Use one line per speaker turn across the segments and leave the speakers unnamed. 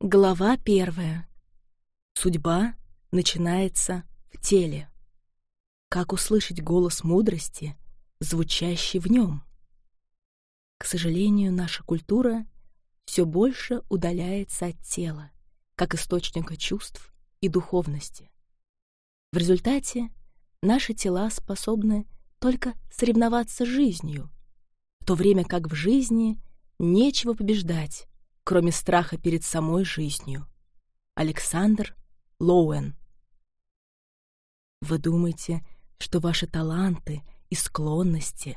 Глава первая. Судьба начинается в теле. Как услышать голос мудрости, звучащий в нем? К сожалению, наша культура все больше удаляется от тела, как источника чувств и духовности. В результате наши тела способны только соревноваться с жизнью, в то время как в жизни нечего побеждать, кроме страха перед самой жизнью. Александр Лоуэн Вы думаете, что ваши таланты и склонности,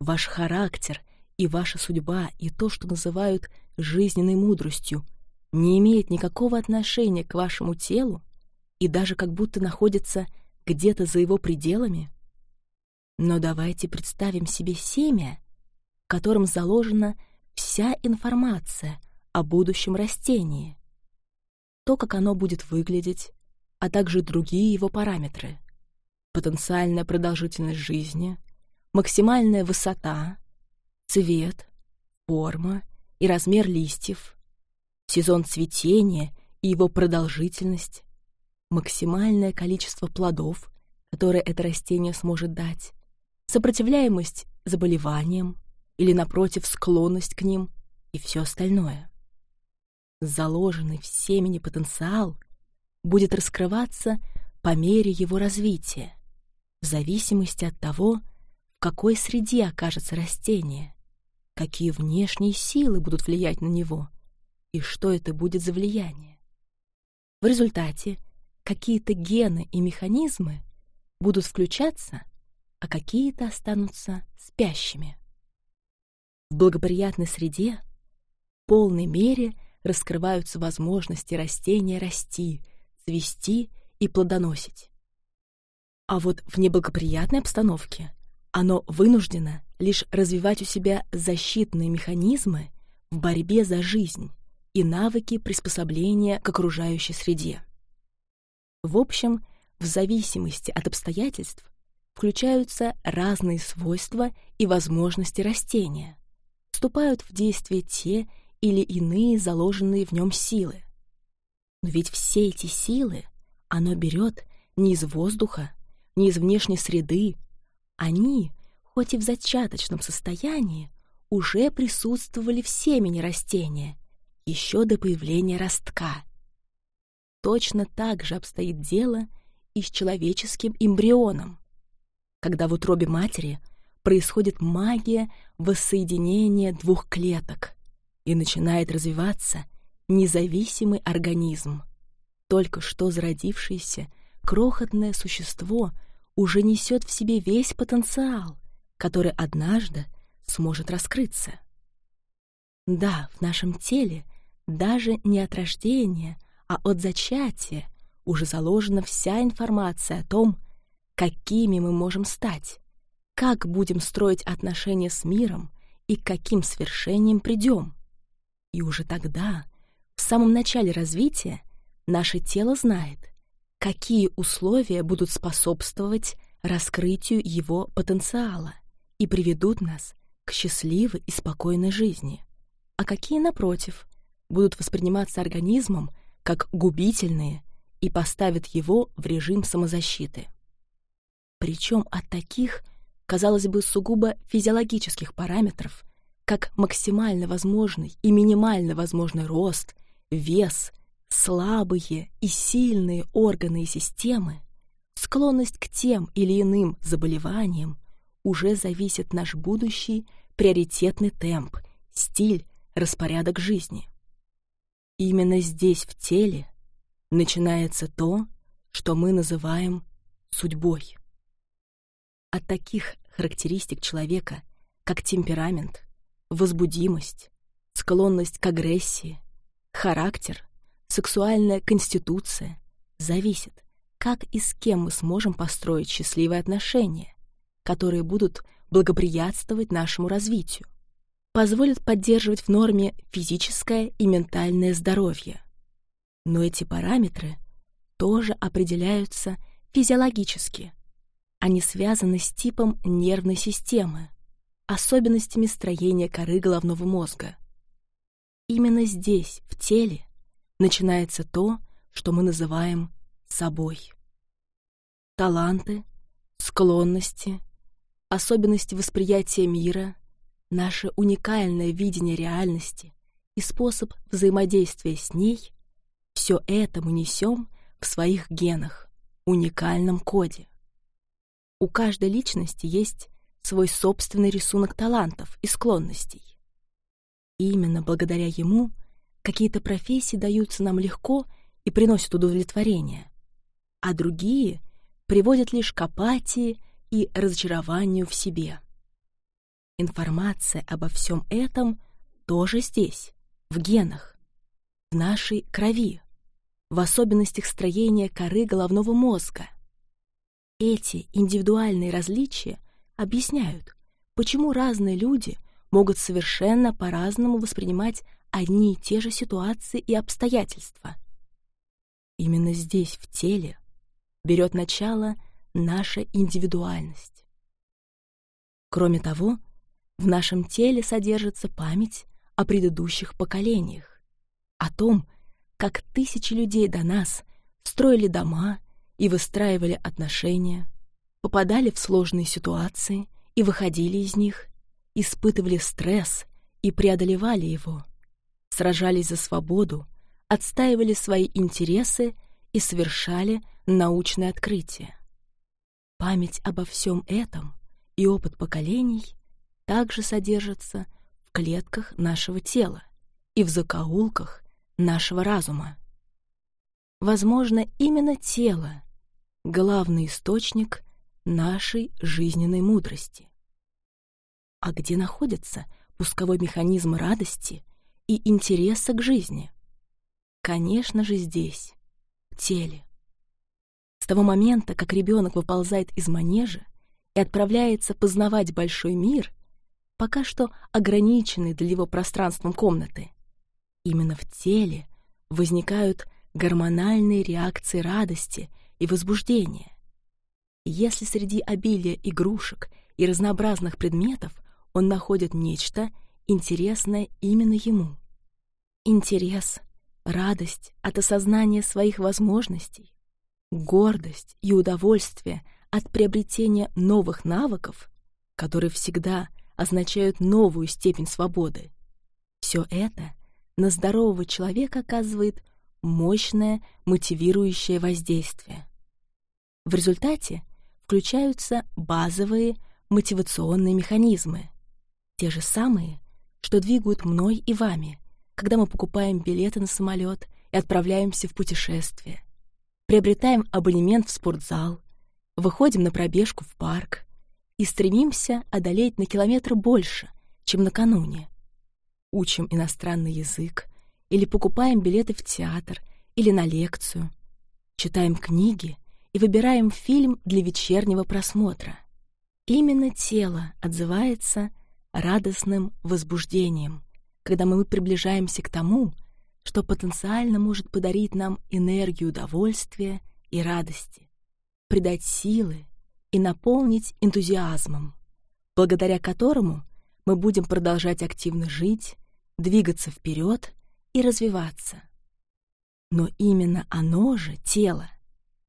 ваш характер и ваша судьба и то, что называют жизненной мудростью, не имеет никакого отношения к вашему телу и даже как будто находится где-то за его пределами? Но давайте представим себе семя, в котором заложена вся информация о будущем растении, то, как оно будет выглядеть, а также другие его параметры. Потенциальная продолжительность жизни, максимальная высота, цвет, форма и размер листьев, сезон цветения и его продолжительность, максимальное количество плодов, которые это растение сможет дать, сопротивляемость заболеваниям или, напротив, склонность к ним и все остальное. Заложенный в семени потенциал будет раскрываться по мере его развития, в зависимости от того, в какой среде окажется растение, какие внешние силы будут влиять на него и что это будет за влияние. В результате какие-то гены и механизмы будут включаться — а какие-то останутся спящими. В благоприятной среде в полной мере раскрываются возможности растения расти, цвести и плодоносить. А вот в неблагоприятной обстановке оно вынуждено лишь развивать у себя защитные механизмы в борьбе за жизнь и навыки приспособления к окружающей среде. В общем, в зависимости от обстоятельств включаются разные свойства и возможности растения, вступают в действие те или иные заложенные в нем силы. Но ведь все эти силы оно берет не из воздуха, не из внешней среды. Они, хоть и в зачаточном состоянии, уже присутствовали в семени растения, еще до появления ростка. Точно так же обстоит дело и с человеческим эмбрионом когда в утробе матери происходит магия воссоединения двух клеток и начинает развиваться независимый организм. Только что зародившееся крохотное существо уже несет в себе весь потенциал, который однажды сможет раскрыться. Да, в нашем теле даже не от рождения, а от зачатия уже заложена вся информация о том, какими мы можем стать, как будем строить отношения с миром и к каким свершениям придем. И уже тогда, в самом начале развития, наше тело знает, какие условия будут способствовать раскрытию его потенциала и приведут нас к счастливой и спокойной жизни, а какие, напротив, будут восприниматься организмом как губительные и поставят его в режим самозащиты? Причем от таких, казалось бы, сугубо физиологических параметров, как максимально возможный и минимально возможный рост, вес, слабые и сильные органы и системы, склонность к тем или иным заболеваниям уже зависит наш будущий приоритетный темп, стиль, распорядок жизни. Именно здесь, в теле, начинается то, что мы называем судьбой. От таких характеристик человека, как темперамент, возбудимость, склонность к агрессии, характер, сексуальная конституция, зависит, как и с кем мы сможем построить счастливые отношения, которые будут благоприятствовать нашему развитию, позволят поддерживать в норме физическое и ментальное здоровье. Но эти параметры тоже определяются физиологически, они связаны с типом нервной системы, особенностями строения коры головного мозга. Именно здесь, в теле, начинается то, что мы называем собой. Таланты, склонности, особенности восприятия мира, наше уникальное видение реальности и способ взаимодействия с ней — все это мы несем в своих генах, уникальном коде. У каждой личности есть свой собственный рисунок талантов и склонностей. И именно благодаря ему какие-то профессии даются нам легко и приносят удовлетворение, а другие приводят лишь к апатии и разочарованию в себе. Информация обо всем этом тоже здесь, в генах, в нашей крови, в особенностях строения коры головного мозга. Эти индивидуальные различия объясняют, почему разные люди могут совершенно по-разному воспринимать одни и те же ситуации и обстоятельства. Именно здесь, в теле, берет начало наша индивидуальность. Кроме того, в нашем теле содержится память о предыдущих поколениях, о том, как тысячи людей до нас строили дома и выстраивали отношения, попадали в сложные ситуации и выходили из них, испытывали стресс и преодолевали его, сражались за свободу, отстаивали свои интересы и совершали научные открытия. Память обо всем этом и опыт поколений также содержатся в клетках нашего тела и в закоулках нашего разума. Возможно, именно тело — главный источник нашей жизненной мудрости. А где находится пусковой механизм радости и интереса к жизни? Конечно же, здесь, в теле. С того момента, как ребенок выползает из манежа и отправляется познавать большой мир, пока что ограниченный для его пространством комнаты. Именно в теле возникают гормональные реакции радости и возбуждения. Если среди обилия игрушек и разнообразных предметов он находит нечто интересное именно ему. Интерес, радость от осознания своих возможностей, гордость и удовольствие от приобретения новых навыков, которые всегда означают новую степень свободы. Все это на здорового человека оказывает мощное мотивирующее воздействие. В результате включаются базовые мотивационные механизмы, те же самые, что двигают мной и вами, когда мы покупаем билеты на самолет и отправляемся в путешествие, приобретаем абонемент в спортзал, выходим на пробежку в парк, и стремимся одолеть на километр больше, чем накануне. Учим иностранный язык или покупаем билеты в театр или на лекцию, читаем книги и выбираем фильм для вечернего просмотра. Именно тело отзывается радостным возбуждением, когда мы приближаемся к тому, что потенциально может подарить нам энергию удовольствия и радости, придать силы и наполнить энтузиазмом, благодаря которому мы будем продолжать активно жить, двигаться вперед и развиваться. Но именно оно же, тело,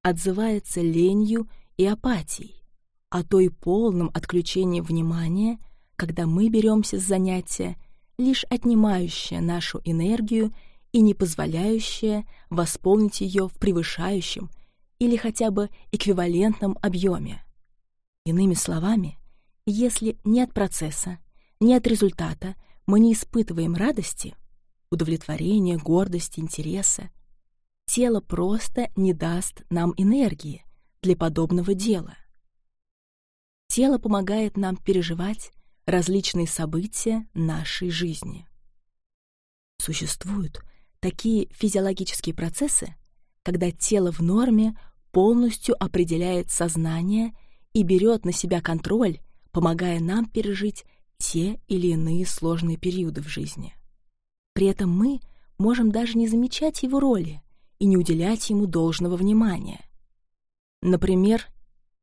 отзывается ленью и апатией, а то и полным отключением внимания, когда мы беремся с занятия, лишь отнимающее нашу энергию и не позволяющее восполнить ее в превышающем или хотя бы эквивалентном объеме. Иными словами, если ни от процесса, ни от результата мы не испытываем радости, удовлетворения, гордости, интереса, тело просто не даст нам энергии для подобного дела. Тело помогает нам переживать различные события нашей жизни. Существуют такие физиологические процессы, когда тело в норме полностью определяет сознание и берет на себя контроль, помогая нам пережить те или иные сложные периоды в жизни. При этом мы можем даже не замечать его роли и не уделять ему должного внимания. Например,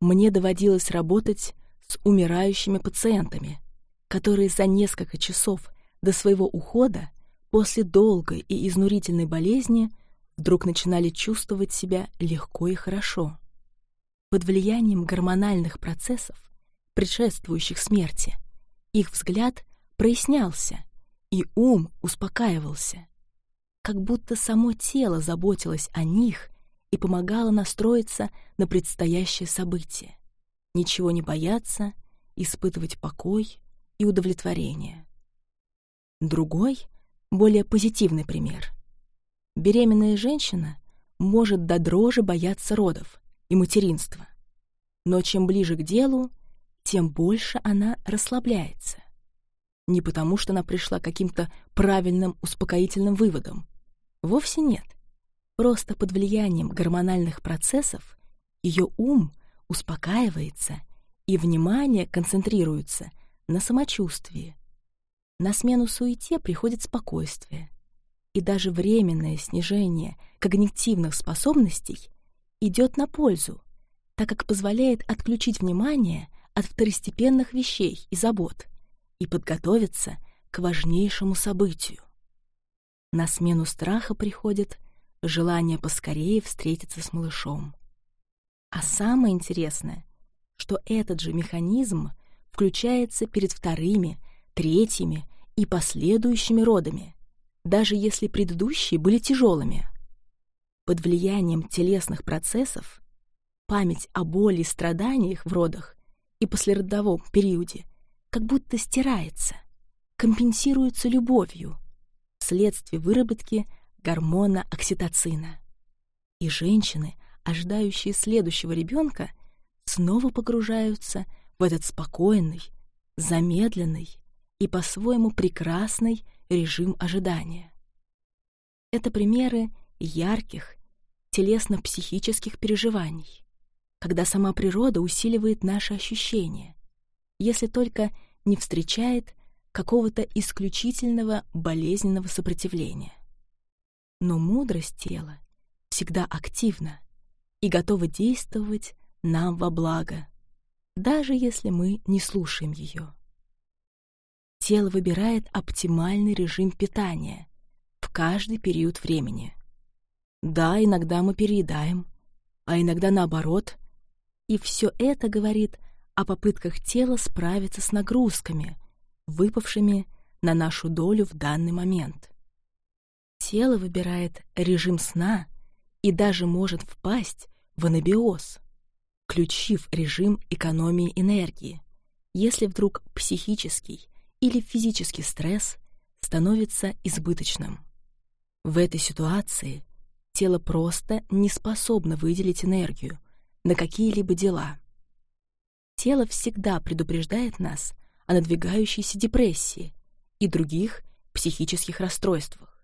мне доводилось работать с умирающими пациентами, которые за несколько часов до своего ухода после долгой и изнурительной болезни вдруг начинали чувствовать себя легко и хорошо. Под влиянием гормональных процессов, предшествующих смерти, их взгляд прояснялся, и ум успокаивался, как будто само тело заботилось о них и помогало настроиться на предстоящее событие, ничего не бояться, испытывать покой и удовлетворение. Другой, более позитивный пример. Беременная женщина может до дрожи бояться родов и материнства, но чем ближе к делу, тем больше она расслабляется. Не потому, что она пришла к каким-то правильным успокоительным выводам. Вовсе нет. Просто под влиянием гормональных процессов ее ум успокаивается и внимание концентрируется на самочувствии. На смену суете приходит спокойствие. И даже временное снижение когнитивных способностей идет на пользу, так как позволяет отключить внимание от второстепенных вещей и забот и подготовиться к важнейшему событию. На смену страха приходит желание поскорее встретиться с малышом. А самое интересное, что этот же механизм включается перед вторыми, третьими и последующими родами, даже если предыдущие были тяжелыми. Под влиянием телесных процессов память о боли и страданиях в родах и послеродовом периоде как будто стирается, компенсируется любовью вследствие выработки гормона окситоцина. И женщины, ожидающие следующего ребенка, снова погружаются в этот спокойный, замедленный и по-своему прекрасный режим ожидания. Это примеры ярких, телесно-психических переживаний, когда сама природа усиливает наши ощущения, если только не встречает какого-то исключительного болезненного сопротивления. Но мудрость тела всегда активна и готова действовать нам во благо, даже если мы не слушаем ее. Тело выбирает оптимальный режим питания в каждый период времени. Да, иногда мы переедаем, а иногда наоборот, и все это говорит о попытках тела справиться с нагрузками, выпавшими на нашу долю в данный момент. Тело выбирает режим сна и даже может впасть в анабиоз, включив режим экономии энергии, если вдруг психический или физический стресс становится избыточным. В этой ситуации тело просто не способно выделить энергию на какие-либо дела. Тело всегда предупреждает нас о надвигающейся депрессии и других психических расстройствах.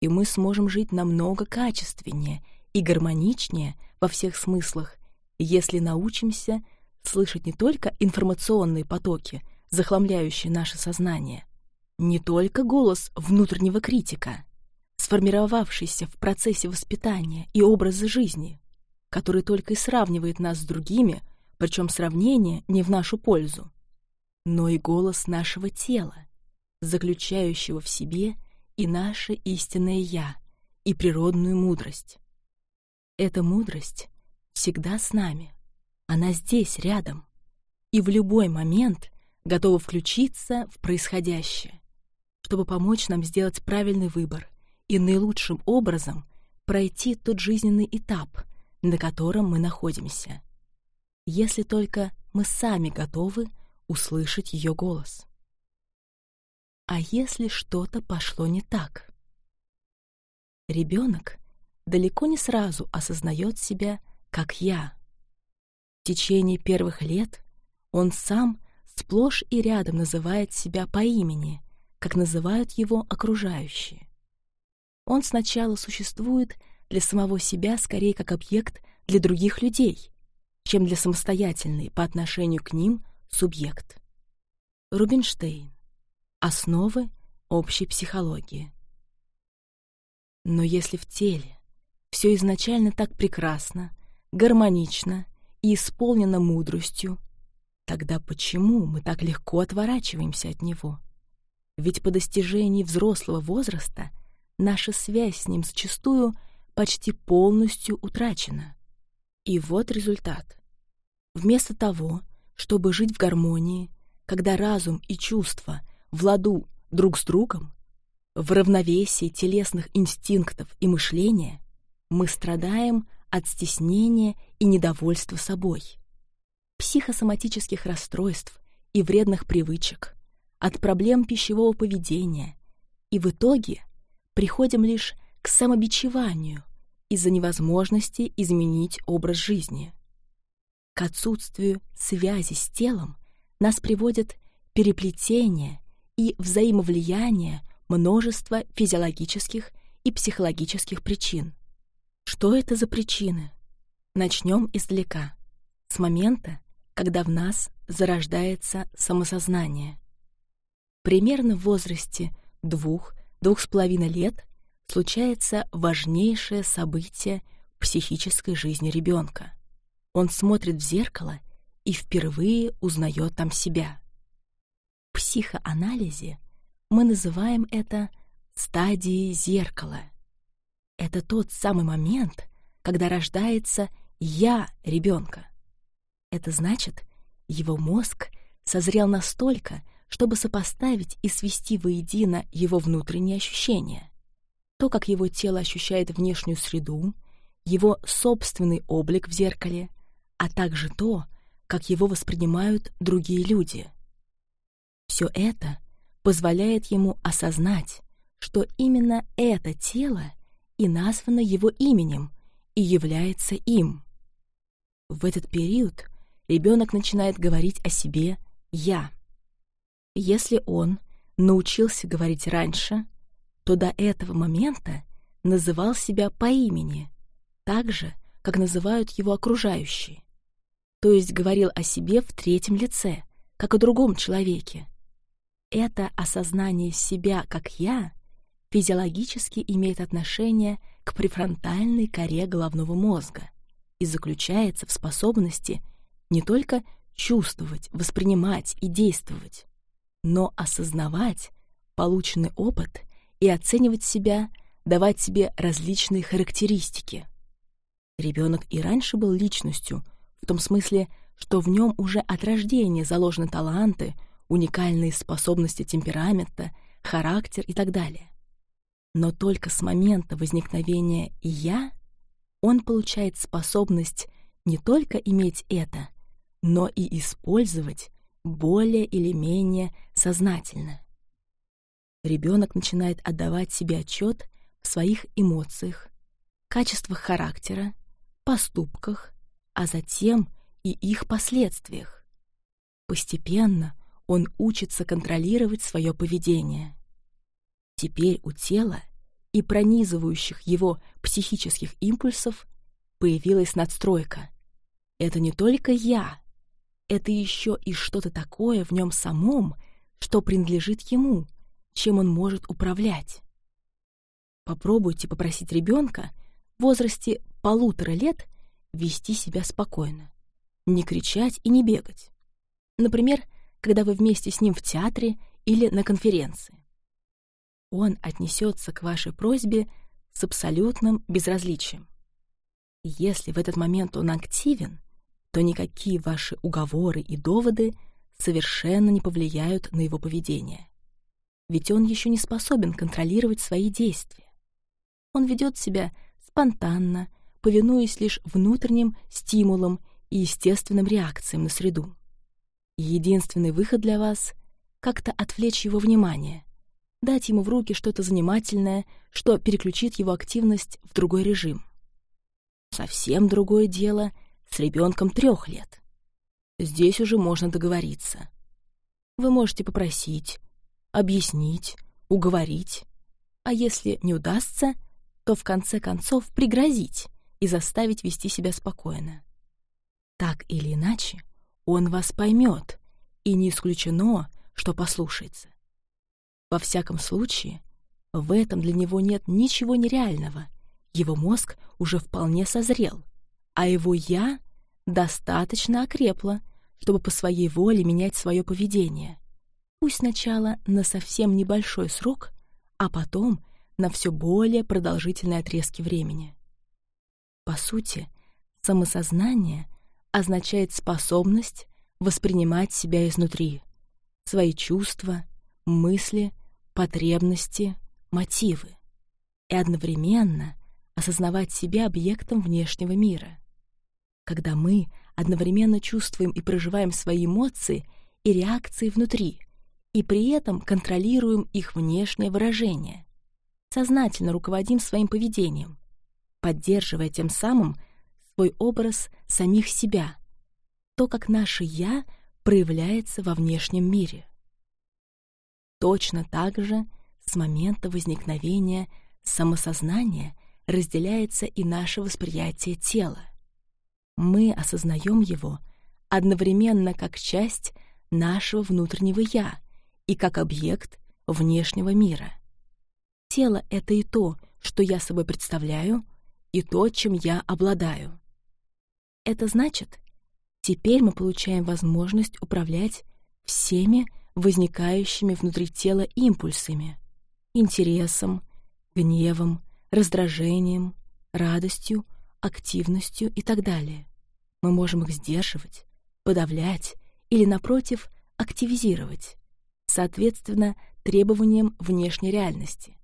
И мы сможем жить намного качественнее и гармоничнее во всех смыслах, если научимся слышать не только информационные потоки, захламляющие наше сознание, не только голос внутреннего критика, сформировавшийся в процессе воспитания и образа жизни, который только и сравнивает нас с другими, причем сравнение не в нашу пользу, но и голос нашего тела, заключающего в себе и наше истинное «я», и природную мудрость. Эта мудрость всегда с нами, она здесь, рядом, и в любой момент готова включиться в происходящее, чтобы помочь нам сделать правильный выбор и наилучшим образом пройти тот жизненный этап, на котором мы находимся. Если только мы сами готовы услышать ее голос. А если что-то пошло не так? Ребенок далеко не сразу осознает себя как я. В течение первых лет он сам сплошь и рядом называет себя по имени, как называют его окружающие. Он сначала существует для самого себя скорее как объект для других людей, чем для самостоятельной по отношению к ним субъект. Рубинштейн. Основы общей психологии. Но если в теле все изначально так прекрасно, гармонично и исполнено мудростью, тогда почему мы так легко отворачиваемся от него? Ведь по достижении взрослого возраста наша связь с ним зачастую почти полностью утрачена. И вот результат. Вместо того, чтобы жить в гармонии, когда разум и чувства в ладу друг с другом, в равновесии телесных инстинктов и мышления, мы страдаем от стеснения и недовольства собой, психосоматических расстройств и вредных привычек, от проблем пищевого поведения, и в итоге приходим лишь к самобичеванию из-за невозможности изменить образ жизни. К отсутствию связи с телом нас приводят переплетение и взаимовлияние множества физиологических и психологических причин. Что это за причины? Начнем издалека, с момента, когда в нас зарождается самосознание. Примерно в возрасте двух-двух с половиной лет случается важнейшее событие в психической жизни ребенка. Он смотрит в зеркало и впервые узнает там себя. В психоанализе мы называем это стадией зеркала. Это тот самый момент, когда рождается «я» ребенка. Это значит, его мозг созрел настолько, чтобы сопоставить и свести воедино его внутренние ощущения. То, как его тело ощущает внешнюю среду, его собственный облик в зеркале, а также то, как его воспринимают другие люди. Все это позволяет ему осознать, что именно это тело и названо его именем и является им. В этот период ребенок начинает говорить о себе «я». Если он научился говорить раньше, то до этого момента называл себя по имени, так же, как называют его окружающие то есть говорил о себе в третьем лице, как о другом человеке. Это осознание себя как «я» физиологически имеет отношение к префронтальной коре головного мозга и заключается в способности не только чувствовать, воспринимать и действовать, но осознавать полученный опыт и оценивать себя, давать себе различные характеристики. Ребенок и раньше был личностью – в том смысле, что в нем уже от рождения заложены таланты, уникальные способности темперамента, характер и так далее. Но только с момента возникновения «я» он получает способность не только иметь это, но и использовать более или менее сознательно. Ребенок начинает отдавать себе отчет в своих эмоциях, качествах характера, поступках, а затем и их последствиях. Постепенно он учится контролировать свое поведение. Теперь у тела и пронизывающих его психических импульсов появилась надстройка. Это не только я, это еще и что-то такое в нем самом, что принадлежит ему, чем он может управлять. Попробуйте попросить ребенка в возрасте полутора лет вести себя спокойно, не кричать и не бегать. Например, когда вы вместе с ним в театре или на конференции. Он отнесется к вашей просьбе с абсолютным безразличием. Если в этот момент он активен, то никакие ваши уговоры и доводы совершенно не повлияют на его поведение. Ведь он еще не способен контролировать свои действия. Он ведет себя спонтанно, повинуясь лишь внутренним стимулам и естественным реакциям на среду. Единственный выход для вас — как-то отвлечь его внимание, дать ему в руки что-то занимательное, что переключит его активность в другой режим. Совсем другое дело с ребенком трех лет. Здесь уже можно договориться. Вы можете попросить, объяснить, уговорить, а если не удастся, то в конце концов пригрозить, и заставить вести себя спокойно. Так или иначе, он вас поймет, и не исключено, что послушается. Во всяком случае, в этом для него нет ничего нереального. Его мозг уже вполне созрел, а его «я» достаточно окрепло, чтобы по своей воле менять свое поведение. пусть сначала на совсем небольшой срок, а потом на все более продолжительные отрезки времени. По сути, самосознание означает способность воспринимать себя изнутри, свои чувства, мысли, потребности, мотивы, и одновременно осознавать себя объектом внешнего мира. Когда мы одновременно чувствуем и проживаем свои эмоции и реакции внутри, и при этом контролируем их внешнее выражение, сознательно руководим своим поведением, поддерживая тем самым свой образ самих себя, то, как наше «я» проявляется во внешнем мире. Точно так же с момента возникновения самосознания разделяется и наше восприятие тела. Мы осознаем его одновременно как часть нашего внутреннего «я» и как объект внешнего мира. Тело — это и то, что я собой представляю, и то, чем я обладаю. Это значит, теперь мы получаем возможность управлять всеми возникающими внутри тела импульсами, интересом, гневом, раздражением, радостью, активностью и так далее. Мы можем их сдерживать, подавлять или, напротив, активизировать, соответственно, требованиям внешней реальности,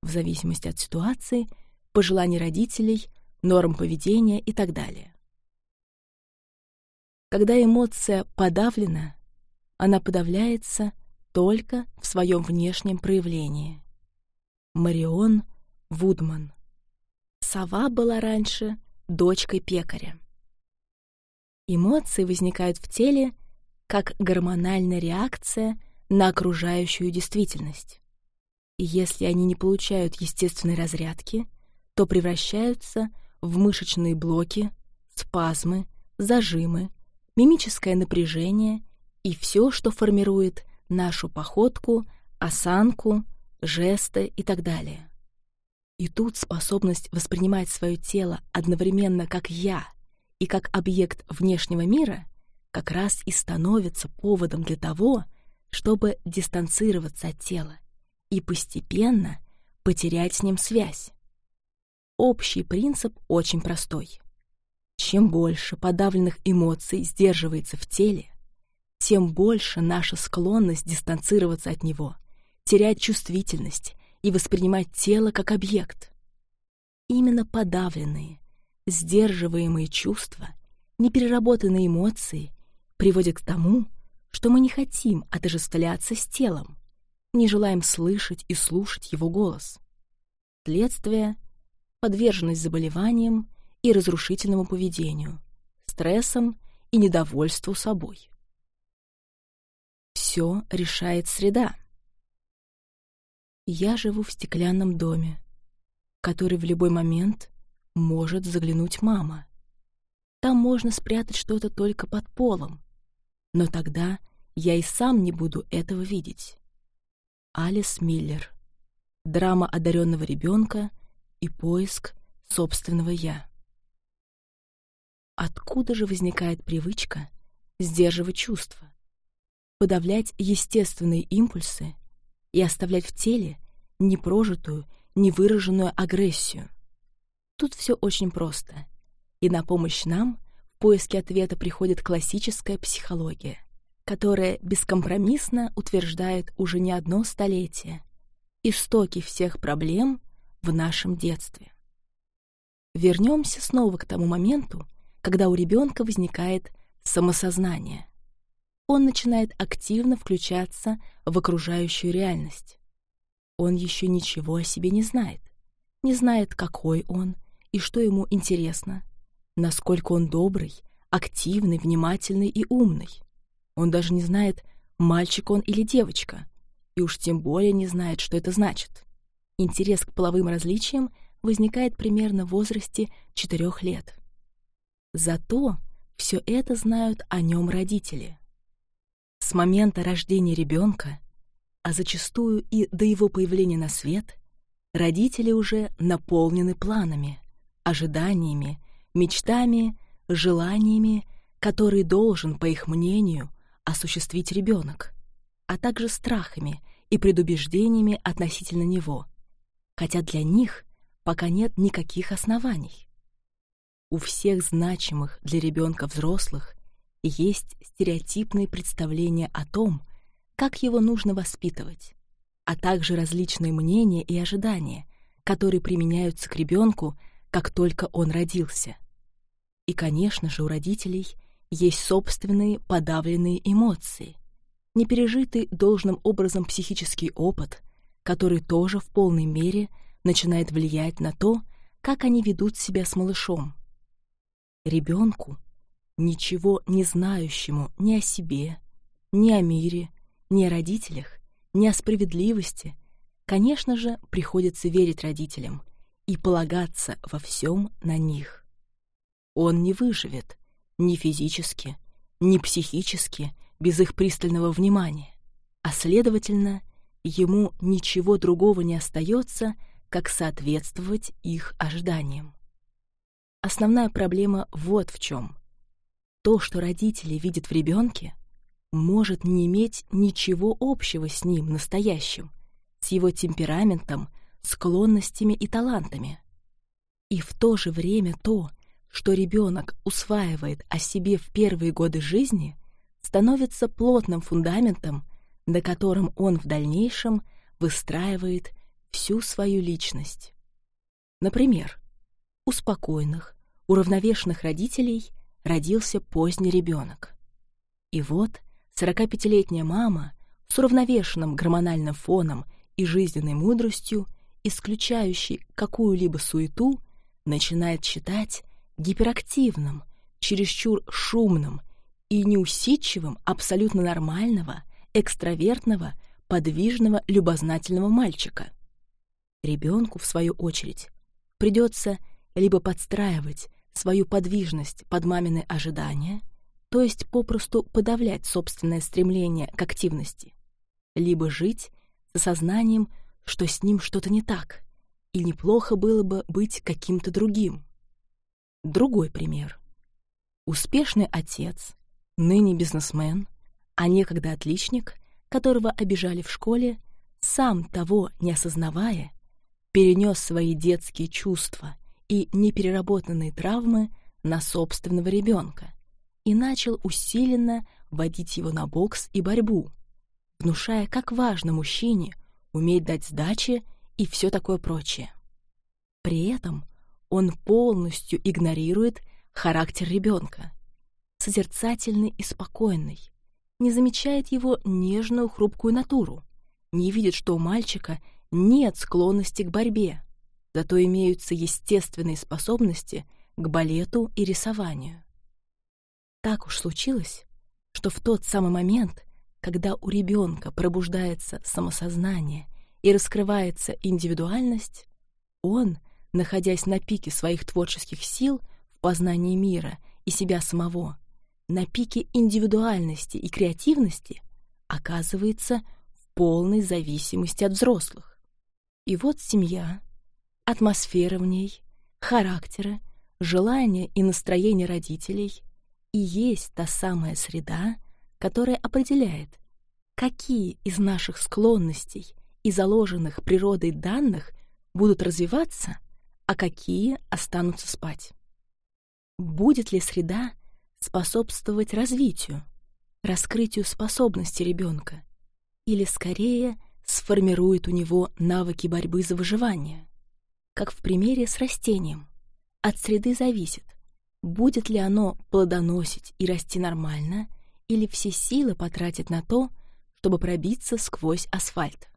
в зависимости от ситуации — пожеланий родителей, норм поведения и так далее. Когда эмоция подавлена, она подавляется только в своем внешнем проявлении. Марион Вудман. Сова была раньше дочкой пекаря. Эмоции возникают в теле как гормональная реакция на окружающую действительность. И если они не получают естественной разрядки, то превращаются в мышечные блоки, спазмы, зажимы, мимическое напряжение и все, что формирует нашу походку, осанку, жесты и так далее. И тут способность воспринимать свое тело одновременно как «я» и как объект внешнего мира как раз и становится поводом для того, чтобы дистанцироваться от тела и постепенно потерять с ним связь. Общий принцип очень простой. Чем больше подавленных эмоций сдерживается в теле, тем больше наша склонность дистанцироваться от него, терять чувствительность и воспринимать тело как объект. Именно подавленные, сдерживаемые чувства, непереработанные эмоции приводят к тому, что мы не хотим отожествляться с телом, не желаем слышать и слушать его голос. Следствие подверженность заболеваниям и разрушительному поведению, стрессам и недовольству собой. Все решает среда. Я живу в стеклянном доме, в который в любой момент может заглянуть мама. Там можно спрятать что-то только под полом, но тогда я и сам не буду этого видеть. Алис Миллер. Драма одаренного ребенка — и поиск собственного «я». Откуда же возникает привычка сдерживать чувства, подавлять естественные импульсы и оставлять в теле непрожитую, невыраженную агрессию? Тут все очень просто, и на помощь нам в поиске ответа приходит классическая психология, которая бескомпромиссно утверждает уже не одно столетие истоки всех проблем в нашем детстве. Вернемся снова к тому моменту, когда у ребенка возникает самосознание. Он начинает активно включаться в окружающую реальность. Он еще ничего о себе не знает, не знает, какой он и что ему интересно, насколько он добрый, активный, внимательный и умный. Он даже не знает, мальчик он или девочка, и уж тем более не знает, что это значит. Интерес к половым различиям возникает примерно в возрасте 4 лет. Зато все это знают о нем родители. С момента рождения ребенка, а зачастую и до его появления на свет, родители уже наполнены планами, ожиданиями, мечтами, желаниями, которые должен, по их мнению, осуществить ребенок. а также страхами и предубеждениями относительно него, хотя для них пока нет никаких оснований. У всех значимых для ребенка взрослых есть стереотипные представления о том, как его нужно воспитывать, а также различные мнения и ожидания, которые применяются к ребенку, как только он родился. И, конечно же, у родителей есть собственные подавленные эмоции, непережитый должным образом психический опыт, который тоже в полной мере начинает влиять на то, как они ведут себя с малышом. Ребенку, ничего не знающему ни о себе, ни о мире, ни о родителях, ни о справедливости, конечно же, приходится верить родителям и полагаться во всем на них. Он не выживет ни физически, ни психически без их пристального внимания, а, следовательно, ему ничего другого не остается, как соответствовать их ожиданиям. Основная проблема вот в чем. То, что родители видят в ребенке, может не иметь ничего общего с ним настоящим, с его темпераментом, склонностями и талантами. И в то же время то, что ребенок усваивает о себе в первые годы жизни, становится плотным фундаментом, на котором он в дальнейшем выстраивает всю свою личность. Например, у спокойных, уравновешенных родителей родился поздний ребенок. И вот 45-летняя мама с уравновешенным гормональным фоном и жизненной мудростью, исключающей какую-либо суету, начинает считать гиперактивным, чересчур шумным и неусидчивым абсолютно нормального, экстравертного, подвижного, любознательного мальчика. Ребенку, в свою очередь, придется либо подстраивать свою подвижность под мамины ожидания, то есть попросту подавлять собственное стремление к активности, либо жить с осознанием, что с ним что-то не так, и неплохо было бы быть каким-то другим. Другой пример. Успешный отец, ныне бизнесмен, а некогда отличник, которого обижали в школе, сам того не осознавая, перенес свои детские чувства и непереработанные травмы на собственного ребенка и начал усиленно водить его на бокс и борьбу, внушая, как важно мужчине уметь дать сдачи и все такое прочее. При этом он полностью игнорирует характер ребенка, созерцательный и спокойный, не замечает его нежную хрупкую натуру, не видит, что у мальчика нет склонности к борьбе, зато имеются естественные способности к балету и рисованию. Так уж случилось, что в тот самый момент, когда у ребенка пробуждается самосознание и раскрывается индивидуальность, он, находясь на пике своих творческих сил в познании мира и себя самого, на пике индивидуальности и креативности, оказывается в полной зависимости от взрослых. И вот семья, атмосфера в ней, характеры, желания и настроение родителей и есть та самая среда, которая определяет, какие из наших склонностей и заложенных природой данных будут развиваться, а какие останутся спать. Будет ли среда способствовать развитию, раскрытию способностей ребенка, или скорее сформирует у него навыки борьбы за выживание, как в примере с растением. От среды зависит, будет ли оно плодоносить и расти нормально, или все силы потратит на то, чтобы пробиться сквозь асфальт.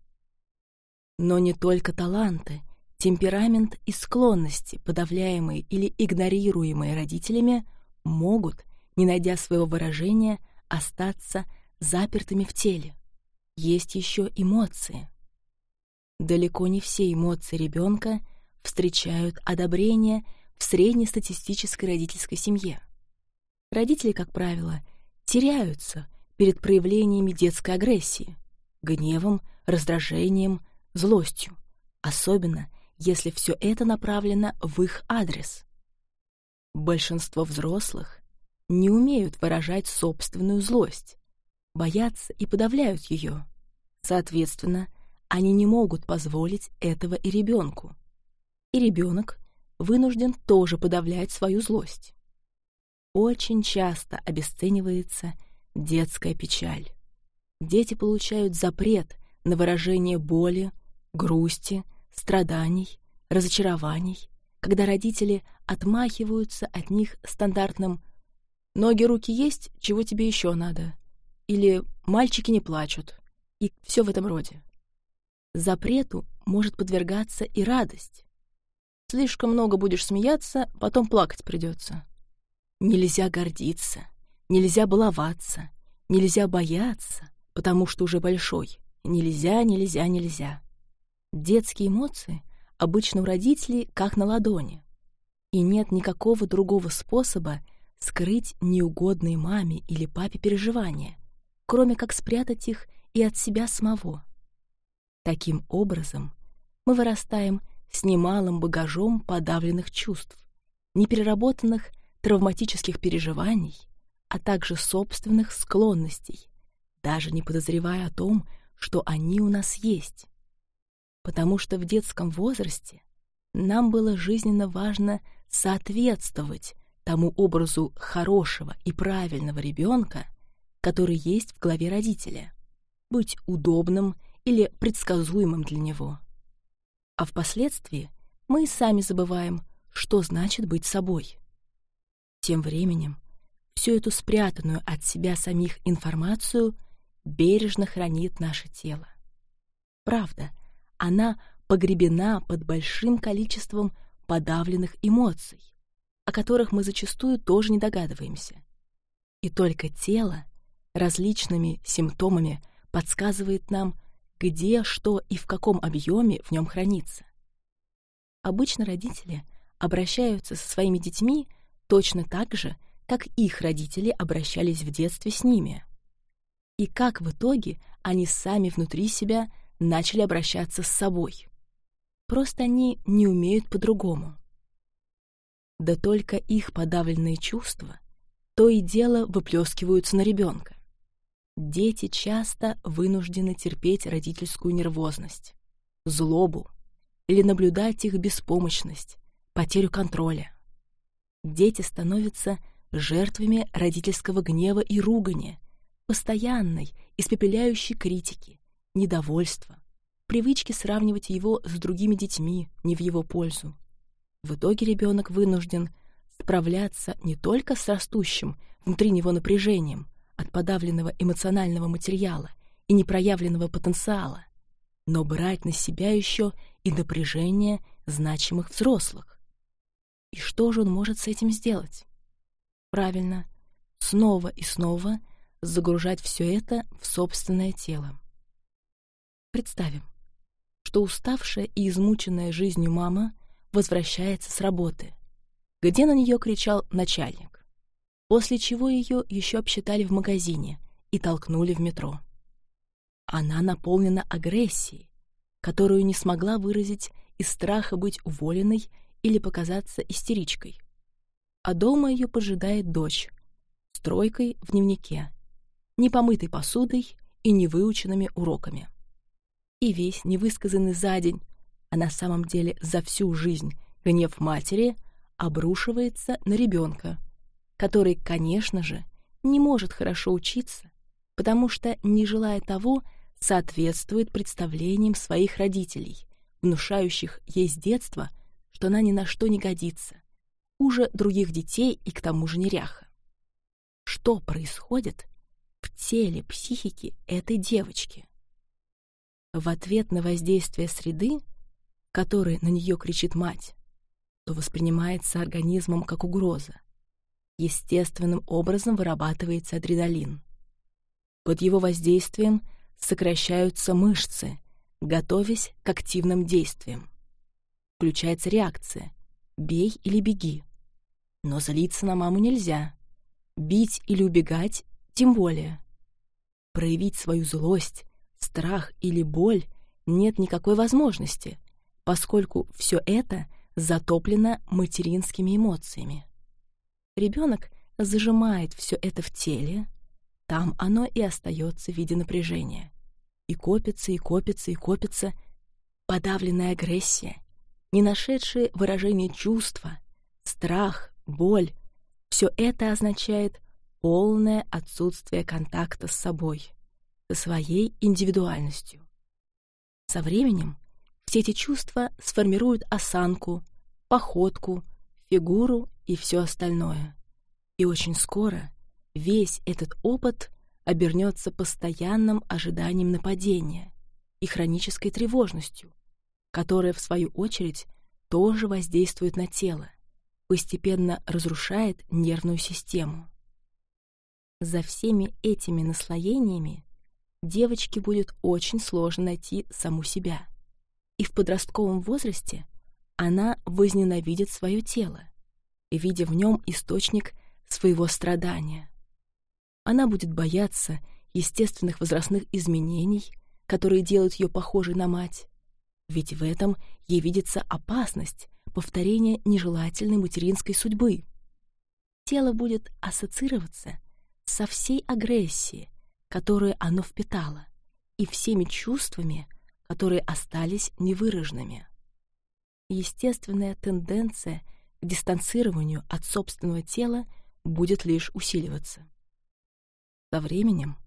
Но не только таланты, темперамент и склонности, подавляемые или игнорируемые родителями, могут, не найдя своего выражения, остаться запертыми в теле. Есть еще эмоции. Далеко не все эмоции ребенка встречают одобрение в среднестатистической родительской семье. Родители, как правило, теряются перед проявлениями детской агрессии, гневом, раздражением, злостью, особенно если все это направлено в их адрес. Большинство взрослых не умеют выражать собственную злость, боятся и подавляют ее. Соответственно, они не могут позволить этого и ребенку. И ребенок вынужден тоже подавлять свою злость. Очень часто обесценивается детская печаль. Дети получают запрет на выражение боли, грусти, страданий, разочарований, когда родители отмахиваются от них стандартным «ноги, руки есть, чего тебе еще надо?» или «мальчики не плачут» и все в этом роде. Запрету может подвергаться и радость. Слишком много будешь смеяться, потом плакать придется. Нельзя гордиться, нельзя баловаться, нельзя бояться, потому что уже большой. Нельзя, нельзя, нельзя. Детские эмоции обычно у родителей как на ладони. И нет никакого другого способа скрыть неугодные маме или папе переживания, кроме как спрятать их и от себя самого. Таким образом, мы вырастаем с немалым багажом подавленных чувств, непереработанных травматических переживаний, а также собственных склонностей, даже не подозревая о том, что они у нас есть. Потому что в детском возрасте нам было жизненно важно соответствовать тому образу хорошего и правильного ребенка, который есть в голове родителя, быть удобным или предсказуемым для него. А впоследствии мы сами забываем, что значит быть собой. Тем временем всю эту спрятанную от себя самих информацию бережно хранит наше тело. Правда, она погребена под большим количеством подавленных эмоций, о которых мы зачастую тоже не догадываемся. И только тело различными симптомами подсказывает нам, где, что и в каком объеме в нем хранится. Обычно родители обращаются со своими детьми точно так же, как их родители обращались в детстве с ними. И как в итоге они сами внутри себя начали обращаться с собой. Просто они не умеют по-другому. Да только их подавленные чувства то и дело выплескиваются на ребенка. Дети часто вынуждены терпеть родительскую нервозность, злобу или наблюдать их беспомощность, потерю контроля дети становятся жертвами родительского гнева и ругани, постоянной, испепеляющей критики, недовольства, привычки сравнивать его с другими детьми не в его пользу. В итоге ребенок вынужден справляться не только с растущим внутри него напряжением от подавленного эмоционального материала и непроявленного потенциала, но брать на себя еще и напряжение значимых взрослых. И что же он может с этим сделать? Правильно, снова и снова загружать все это в собственное тело. Представим, что уставшая и измученная жизнью мама возвращается с работы, где на нее кричал начальник, после чего ее еще обсчитали в магазине и толкнули в метро. Она наполнена агрессией, которую не смогла выразить из страха быть уволенной или показаться истеричкой. А дома ее поджидает дочь с тройкой в дневнике, непомытой посудой и невыученными уроками. И весь невысказанный за день, а на самом деле за всю жизнь гнев матери обрушивается на ребенка, который, конечно же, не может хорошо учиться, потому что, не желая того, соответствует представлениям своих родителей, внушающих ей с детства – что она ни на что не годится, хуже других детей и к тому же неряха. Что происходит в теле психики этой девочки? В ответ на воздействие среды, которой на нее кричит мать, то воспринимается организмом как угроза. Естественным образом вырабатывается адреналин. Под его воздействием сокращаются мышцы, готовясь к активным действиям включается реакция «бей или беги». Но злиться на маму нельзя. Бить или убегать тем более. Проявить свою злость, страх или боль нет никакой возможности, поскольку все это затоплено материнскими эмоциями. Ребенок зажимает все это в теле, там оно и остается в виде напряжения. И копится, и копится, и копится подавленная агрессия, не нашедшие выражение чувства, страх, боль. Все это означает полное отсутствие контакта с собой, со своей индивидуальностью. Со временем все эти чувства сформируют осанку, походку, фигуру и все остальное. И очень скоро весь этот опыт обернется постоянным ожиданием нападения и хронической тревожностью, которая, в свою очередь, тоже воздействует на тело, постепенно разрушает нервную систему. За всеми этими наслоениями девочке будет очень сложно найти саму себя. И в подростковом возрасте она возненавидит свое тело, видя в нем источник своего страдания. Она будет бояться естественных возрастных изменений, которые делают ее похожей на мать, ведь в этом ей видится опасность повторения нежелательной материнской судьбы. Тело будет ассоциироваться со всей агрессией, которую оно впитало, и всеми чувствами, которые остались невыраженными. Естественная тенденция к дистанцированию от собственного тела будет лишь усиливаться. Со временем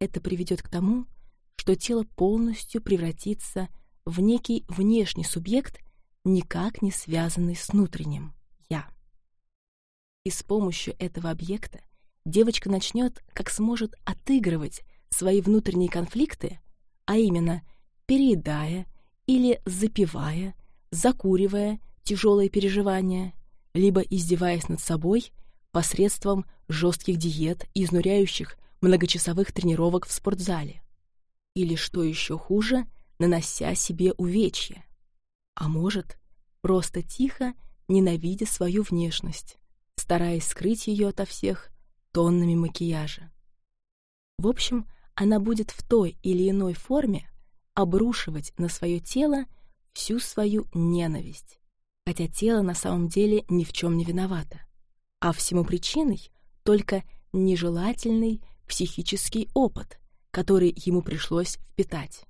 это приведет к тому, что тело полностью превратится в некий внешний субъект, никак не связанный с внутренним «я». И с помощью этого объекта девочка начнет, как сможет, отыгрывать свои внутренние конфликты, а именно переедая или запивая, закуривая тяжелые переживания, либо издеваясь над собой посредством жестких диет и изнуряющих многочасовых тренировок в спортзале. Или, что еще хуже, нанося себе увечья. А может, просто тихо ненавидя свою внешность, стараясь скрыть ее ото всех тоннами макияжа. В общем, она будет в той или иной форме обрушивать на свое тело всю свою ненависть, хотя тело на самом деле ни в чем не виновато, а всему причиной только нежелательный психический опыт, который ему пришлось впитать.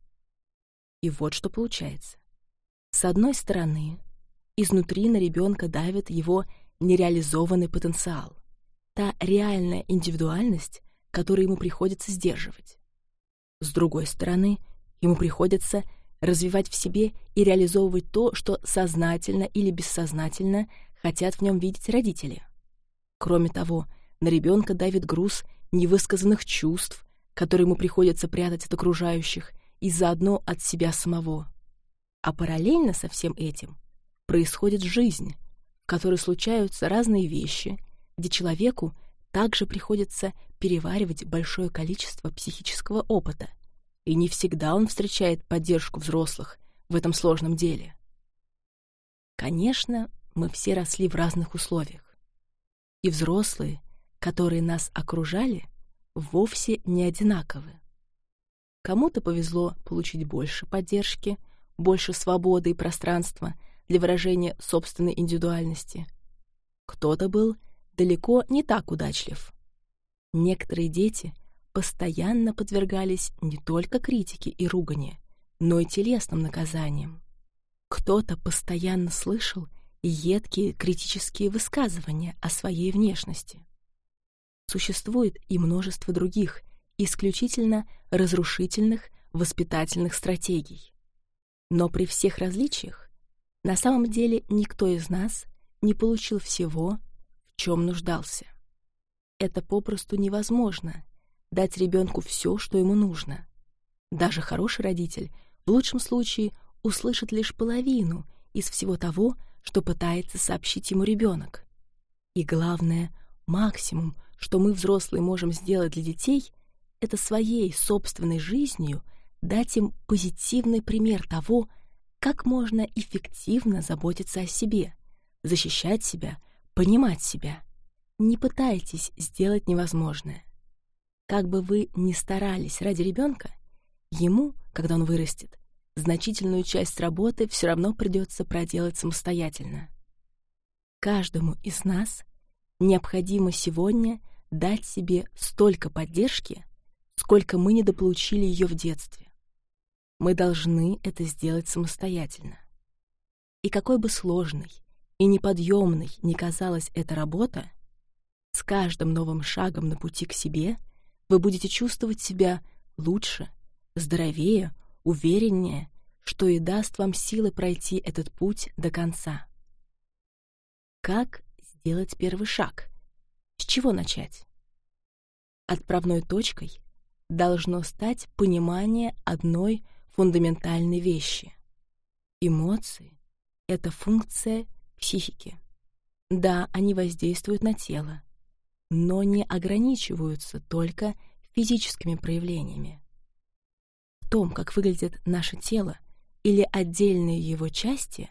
И вот что получается. С одной стороны, изнутри на ребенка давит его нереализованный потенциал, та реальная индивидуальность, которую ему приходится сдерживать. С другой стороны, ему приходится развивать в себе и реализовывать то, что сознательно или бессознательно хотят в нем видеть родители. Кроме того, на ребенка давит груз невысказанных чувств, которые ему приходится прятать от окружающих, и заодно от себя самого. А параллельно со всем этим происходит жизнь, в которой случаются разные вещи, где человеку также приходится переваривать большое количество психического опыта, и не всегда он встречает поддержку взрослых в этом сложном деле. Конечно, мы все росли в разных условиях. И взрослые, которые нас окружали, вовсе не одинаковы. Кому-то повезло получить больше поддержки, больше свободы и пространства для выражения собственной индивидуальности. Кто-то был далеко не так удачлив. Некоторые дети постоянно подвергались не только критике и ругани, но и телесным наказаниям. Кто-то постоянно слышал едкие критические высказывания о своей внешности. Существует и множество других исключительно разрушительных воспитательных стратегий. Но при всех различиях на самом деле никто из нас не получил всего, в чем нуждался. Это попросту невозможно — дать ребенку все, что ему нужно. Даже хороший родитель в лучшем случае услышит лишь половину из всего того, что пытается сообщить ему ребенок. И главное, максимум, что мы, взрослые, можем сделать для детей — это своей собственной жизнью дать им позитивный пример того, как можно эффективно заботиться о себе, защищать себя, понимать себя. Не пытайтесь сделать невозможное. Как бы вы ни старались ради ребенка, ему, когда он вырастет, значительную часть работы все равно придется проделать самостоятельно. Каждому из нас необходимо сегодня дать себе столько поддержки, сколько мы недополучили ее в детстве. Мы должны это сделать самостоятельно. И какой бы сложной и неподъемной ни казалась эта работа, с каждым новым шагом на пути к себе вы будете чувствовать себя лучше, здоровее, увереннее, что и даст вам силы пройти этот путь до конца. Как сделать первый шаг? С чего начать? Отправной точкой должно стать понимание одной фундаментальной вещи. Эмоции — это функция психики. Да, они воздействуют на тело, но не ограничиваются только физическими проявлениями. В том, как выглядит наше тело или отдельные его части,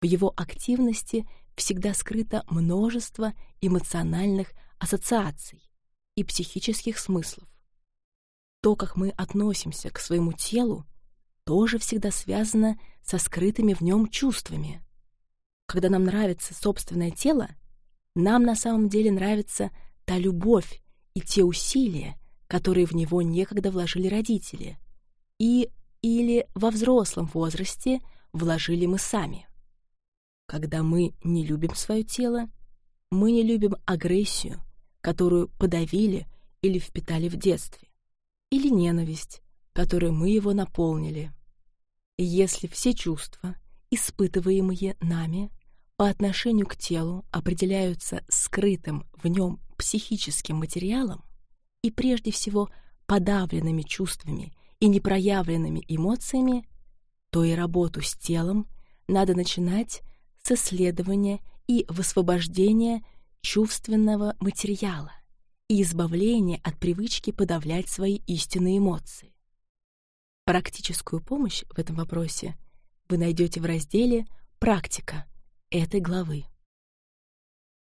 в его активности всегда скрыто множество эмоциональных ассоциаций и психических смыслов. То, как мы относимся к своему телу, тоже всегда связано со скрытыми в нем чувствами. Когда нам нравится собственное тело, нам на самом деле нравится та любовь и те усилия, которые в него некогда вложили родители, и или во взрослом возрасте вложили мы сами. Когда мы не любим свое тело, мы не любим агрессию, которую подавили или впитали в детстве, или ненависть, которой мы его наполнили. Если все чувства, испытываемые нами, по отношению к телу определяются скрытым в нем психическим материалом и прежде всего подавленными чувствами и непроявленными эмоциями, то и работу с телом надо начинать с исследования и высвобождения чувственного материала и избавления от привычки подавлять свои истинные эмоции. Практическую помощь в этом вопросе вы найдете в разделе «Практика» этой главы.